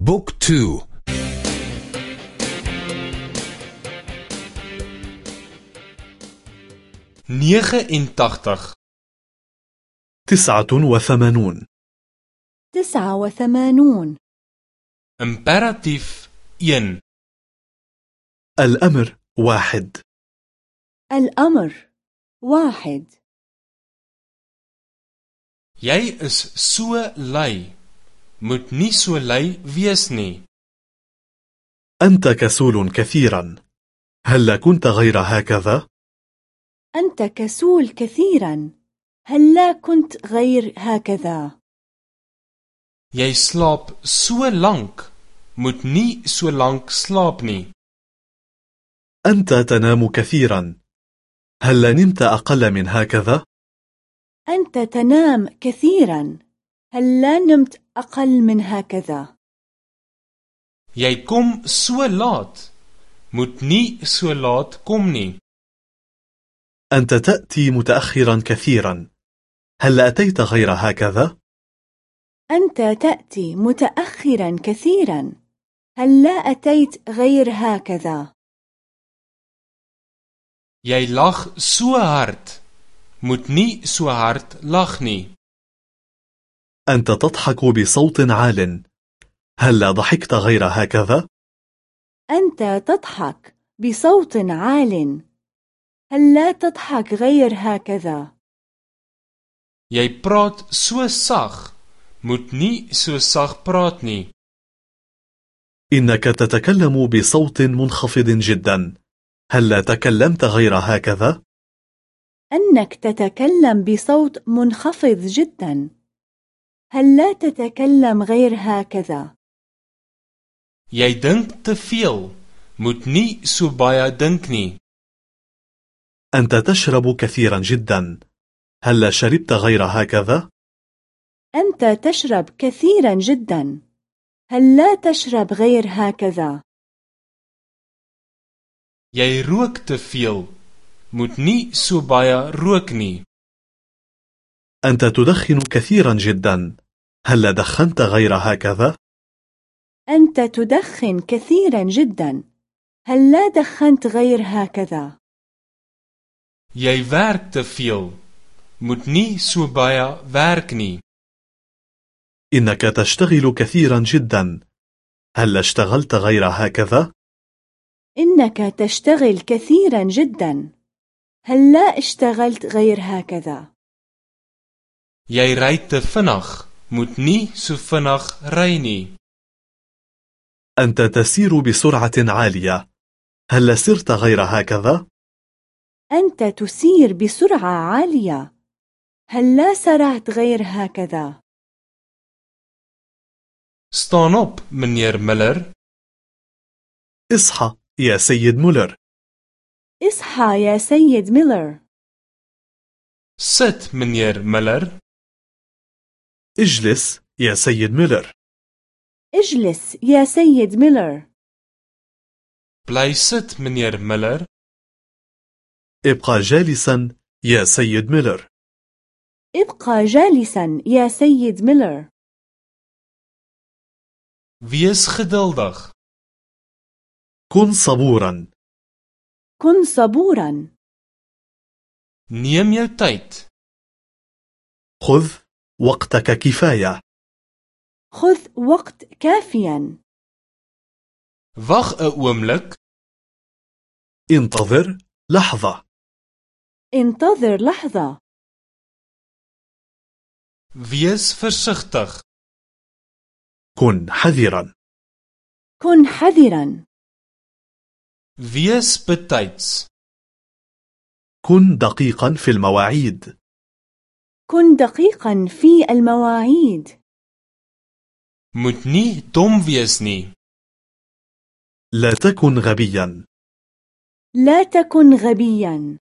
Book two. nege en tagtig تسعة وثمانون. تسعة وثمانون. Imperatief een. الأمر واحد. الأمر واحد. Jy is so lui. Moet nie so lui wees nie. أنت كسول كثيرا هل كنت غير هكذا؟ أنت كسول كثيرا هل لا كنت غير هكذا؟ Jy slaap so lank. Moet nie so lank slaap nie. أنت تنام كثيرا هل نمت أقل من هكذا؟ أنت تنام كثيرا هل لا نمت أقل من هكذا؟ Jy kom so laat. Moet nie so laat kom nie. أنت تأتي متأخرا كثيرا هل أتيت غير هكذا؟ أنت تأتي متأخرا كثيرا هل لا أتيت غير هكذا؟ Jy lag so hard. Moet nie so hard lag nie. أنت تضحك بصوت عال هل ضحكت غير هكذا؟ أنت تضحك بصوت عال هل لا تضحك غير هكذا؟ Jy praat so sag. Moet nie so sag praat nie. إنك تتكلم بصوت منخفض جدا هل لا تكلمت غير هكذا؟ أنك تتكلم بصوت منخفض جدا هل لا تتكلم غير هكذا؟ Jy dink te veel. Moet nie so baie dink nie. أنت تشرب كثيرا جدا هل لا شربت غير هكذا؟ أنت تشرب كثيرا جدا هل لا تشرب غير هكذا؟ Jy rook te veel. Moet nie so baie rook nie. أنت تدخن كثيرا جدا هل دخنت غير هكذا؟ أنت تدخن كثيرا جدا هل لا دخنت غير هكذا؟ Jy werk te veel. Moet nie so baie werk nie. إنك تشتغل كثيرا جدا هل اشتغلت غير هكذا؟ إنك تشتغل كثيرا جدا هل لا اشتغلت غير هكذا؟ Jy ry te vinnig. Moet nie so vinnig ry nie. أنت تسير بسرعة عالية هل سرت غير هكذا؟ أنت تسير بسرعة عالية هل لا سرعت غير هكذا؟ Staan op, meneer Miller. اصحى يا سيد مولر اصحى يا سيد ميلر Sit, meneer Miller. اجلس يا سيد ميلر اجلس يا سيد ميلر sit, meneer Miller. ابقى جالسا يا سيد ميلر ابقى جالسا يا سيد ميلر Wees geduldig. كن صبورا كن صبورا Neem jou tyd. خذ وقتك كفاية. خذ وقت كافيا. Wag 'n oomblik. انتظر لحظة. انتظر لحظة. Wees versigtig. كن حذرا. كن حذرا. Wees betyds. كن دقيقا في المواعيد. كن دقيقا في المواعيد. dom wees nie. لا تكن غبيا. لا تكن غبيا.